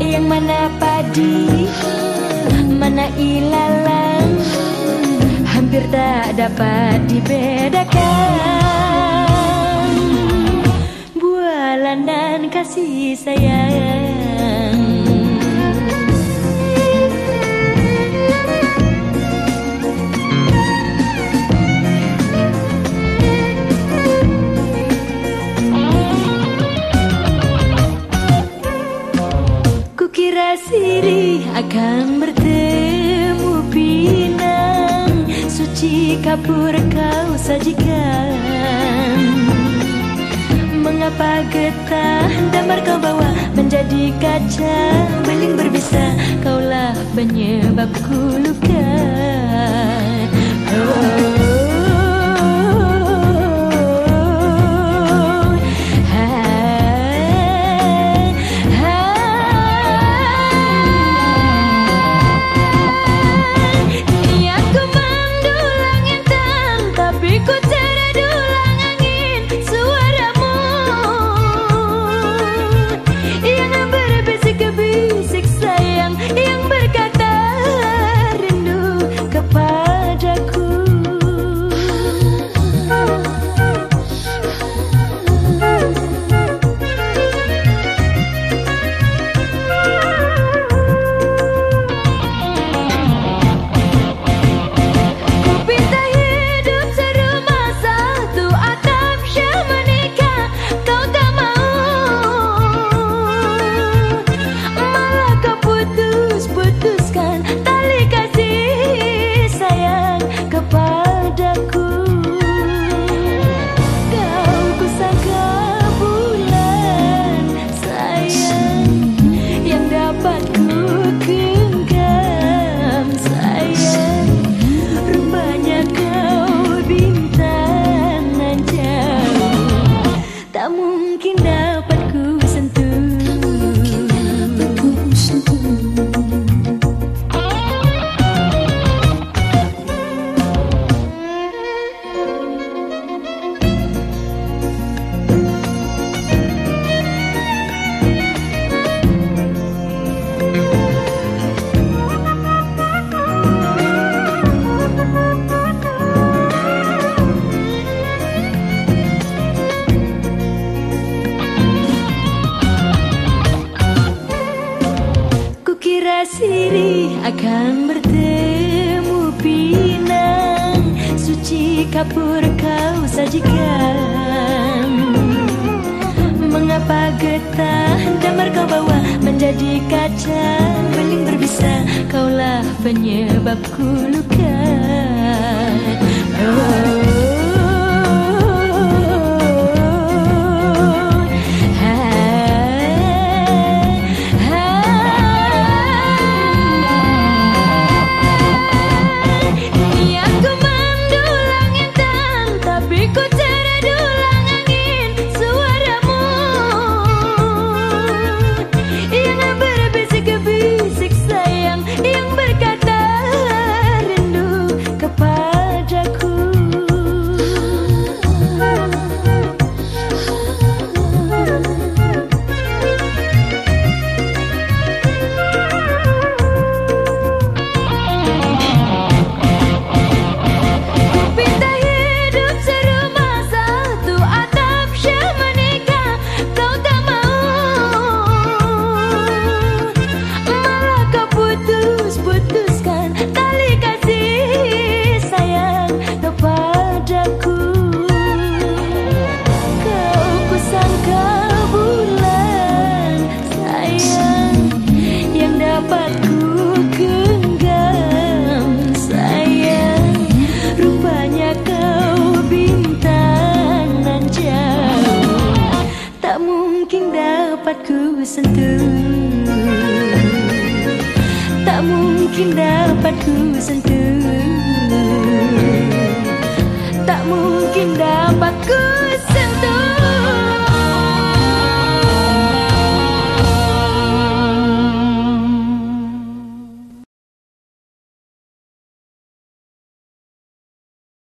Yang mana padi Mana ilalang Hampir tak dapat dibedakan. Bualan dan kasih sayang akan bertemu pinang. Suci kapur kau sajikan. Mengapa getah damar kau bawa Menjadi kaca? Beling berbisa Kaulah penyebabku luka siri akan bertemu pinang. Suci kapur kau sajikan. Mengapa getah damar kau bawa Menjadi kaca? Beling berbisa Kaulah penyebabku luka sentuh Tak mungkin dapat ku sentuh. Tak mungkin dapat